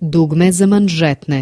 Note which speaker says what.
Speaker 1: дугме заманжетне.